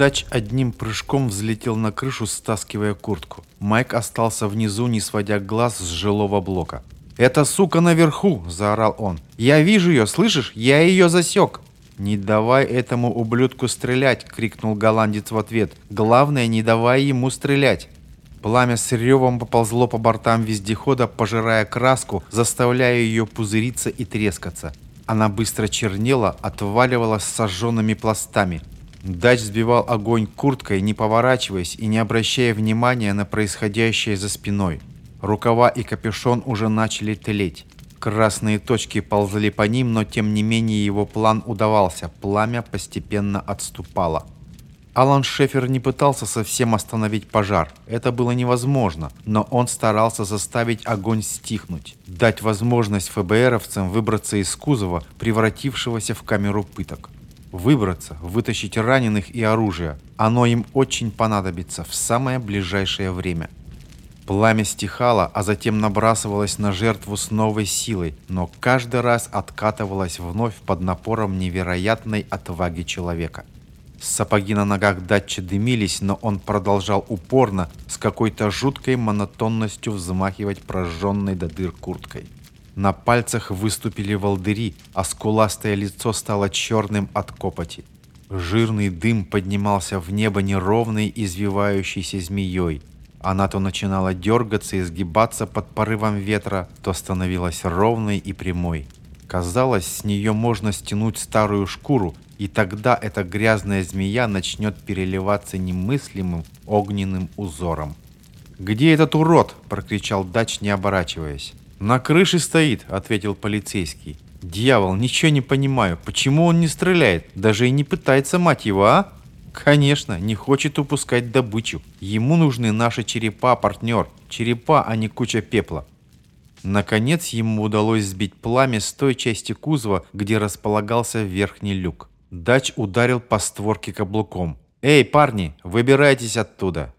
Дач одним прыжком взлетел на крышу, стаскивая куртку. Майк остался внизу, не сводя глаз с жилого блока. «Эта сука наверху!» – заорал он. «Я вижу ее, слышишь? Я ее засек!» «Не давай этому ублюдку стрелять!» – крикнул голландец в ответ. «Главное, не давай ему стрелять!» Пламя с ревом поползло по бортам вездехода, пожирая краску, заставляя ее пузыриться и трескаться. Она быстро чернела, отваливалась сожженными пластами. Дач сбивал огонь курткой, не поворачиваясь и не обращая внимания на происходящее за спиной. Рукава и капюшон уже начали тлеть. Красные точки ползли по ним, но тем не менее его план удавался. Пламя постепенно отступало. Алан Шефер не пытался совсем остановить пожар. Это было невозможно, но он старался заставить огонь стихнуть, дать возможность ФБРовцам выбраться из кузова, превратившегося в камеру пыток. Выбраться, вытащить раненых и оружие. Оно им очень понадобится в самое ближайшее время. Пламя стихало, а затем набрасывалось на жертву с новой силой, но каждый раз откатывалось вновь под напором невероятной отваги человека. Сапоги на ногах Датча дымились, но он продолжал упорно, с какой-то жуткой монотонностью взмахивать прожженной до дыр курткой. На пальцах выступили волдыри, а скуластое лицо стало черным от копоти. Жирный дым поднимался в небо неровной извивающейся змеей. Она то начинала дергаться и сгибаться под порывом ветра, то становилась ровной и прямой. Казалось, с нее можно стянуть старую шкуру, и тогда эта грязная змея начнет переливаться немыслимым огненным узором. «Где этот урод?» – прокричал Дач, не оборачиваясь. «На крыше стоит», — ответил полицейский. «Дьявол, ничего не понимаю. Почему он не стреляет? Даже и не пытается, мать его, а?» «Конечно, не хочет упускать добычу. Ему нужны наши черепа, партнер. Черепа, а не куча пепла». Наконец ему удалось сбить пламя с той части кузова, где располагался верхний люк. Дач ударил по створке каблуком. «Эй, парни, выбирайтесь оттуда!»